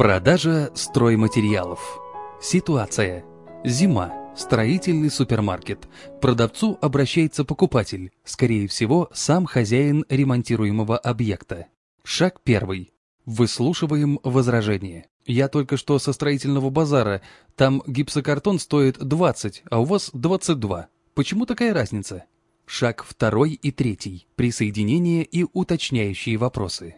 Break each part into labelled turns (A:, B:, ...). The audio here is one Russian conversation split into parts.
A: Продажа стройматериалов. Ситуация. Зима. Строительный супермаркет. Продавцу обращается покупатель, скорее всего, сам хозяин ремонтируемого объекта. Шаг первый. Выслушиваем возражение. Я только что со строительного базара. Там гипсокартон стоит 20, а у вас 22. Почему такая разница? Шаг второй и третий. Присоединение и уточняющие вопросы.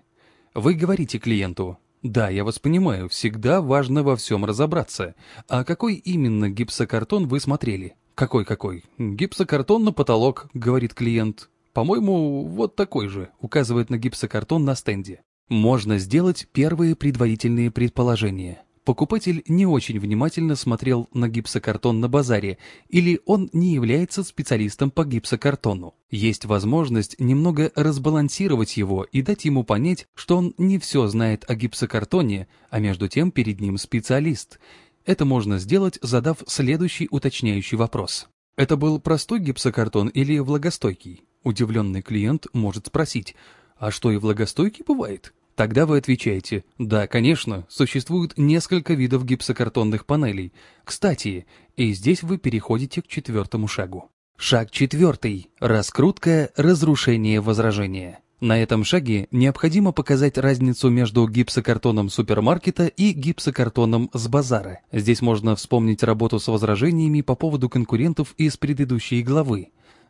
A: Вы говорите клиенту, да, я вас понимаю, всегда важно во всем разобраться. А какой именно гипсокартон вы смотрели? Какой-какой? Гипсокартон на потолок, говорит клиент. По-моему, вот такой же, указывает на гипсокартон на стенде. Можно сделать первые предварительные предположения. Покупатель не очень внимательно смотрел на гипсокартон на базаре, или он не является специалистом по гипсокартону. Есть возможность немного разбалансировать его и дать ему понять, что он не все знает о гипсокартоне, а между тем перед ним специалист. Это можно сделать, задав следующий уточняющий вопрос. Это был простой гипсокартон или влагостойкий? Удивленный клиент может спросить, а что и влагостойкий бывает? Тогда вы отвечаете, да, конечно, существует несколько видов гипсокартонных панелей. Кстати, и здесь вы переходите к четвертому шагу. Шаг четвертый. Раскрутка, разрушение возражения. На этом шаге необходимо показать разницу между гипсокартоном супермаркета и гипсокартоном с базара. Здесь можно вспомнить работу с возражениями по поводу конкурентов из предыдущей главы.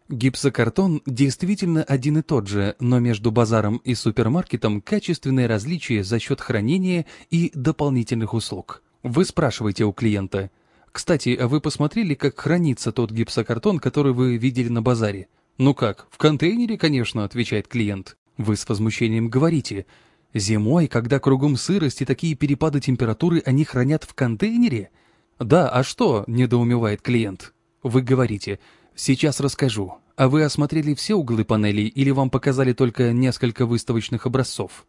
A: Гипсокартон действительно один и тот же, но между базаром и супермаркетом качественное различие за счет хранения и дополнительных услуг. Вы спрашиваете у клиента. Кстати, а вы посмотрели, как хранится тот гипсокартон, который вы видели на базаре? Ну как, в контейнере, конечно, отвечает клиент. Вы с возмущением говорите. Зимой, когда кругом сырость и такие перепады температуры, они хранят в контейнере? Да, а что, недоумевает клиент. Вы говорите, сейчас расскажу. А вы осмотрели все углы панелей или вам показали только несколько выставочных образцов?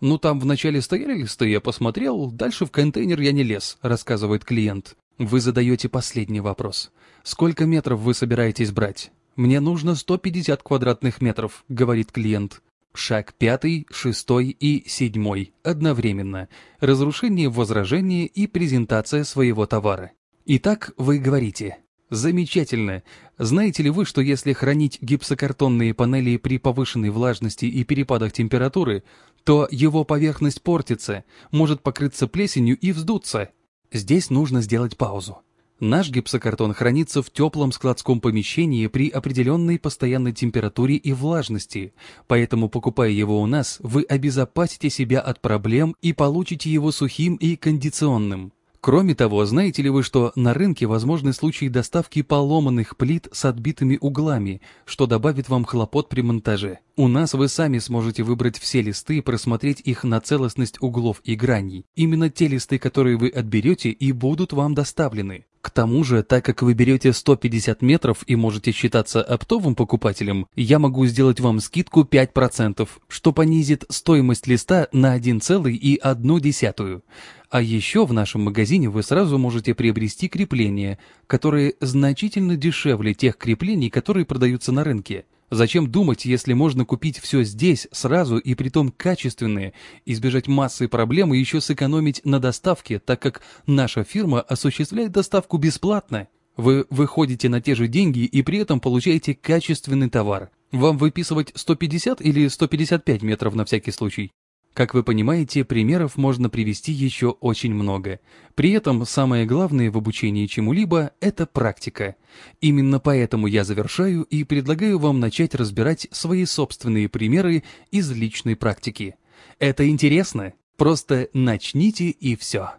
A: Ну там вначале стояли листы, я посмотрел, дальше в контейнер я не лез, рассказывает клиент. Вы задаете последний вопрос. Сколько метров вы собираетесь брать? Мне нужно 150 квадратных метров, говорит клиент. Шаг пятый, шестой и седьмой одновременно. Разрушение возражения и презентация своего товара. Итак, вы говорите, Замечательно. Знаете ли вы, что если хранить гипсокартонные панели при повышенной влажности и перепадах температуры, то его поверхность портится, может покрыться плесенью и вздуться? Здесь нужно сделать паузу. Наш гипсокартон хранится в теплом складском помещении при определенной постоянной температуре и влажности, поэтому, покупая его у нас, вы обезопасите себя от проблем и получите его сухим и кондиционным. Кроме того, знаете ли вы, что на рынке возможны случаи доставки поломанных плит с отбитыми углами, что добавит вам хлопот при монтаже? У нас вы сами сможете выбрать все листы и просмотреть их на целостность углов и граней. Именно те листы, которые вы отберете, и будут вам доставлены. К тому же, так как вы берете 150 метров и можете считаться оптовым покупателем, я могу сделать вам скидку 5%, что понизит стоимость листа на 1,1. А еще в нашем магазине вы сразу можете приобрести крепления, которые значительно дешевле тех креплений, которые продаются на рынке. Зачем думать, если можно купить все здесь сразу и притом качественные, избежать массы проблем и еще сэкономить на доставке, так как наша фирма осуществляет доставку бесплатно? Вы выходите на те же деньги и при этом получаете качественный товар. Вам выписывать 150 или 155 метров на всякий случай? Как вы понимаете, примеров можно привести еще очень много. При этом самое главное в обучении чему-либо – это практика. Именно поэтому я завершаю и предлагаю вам начать разбирать свои собственные примеры из личной практики. Это интересно? Просто начните и все.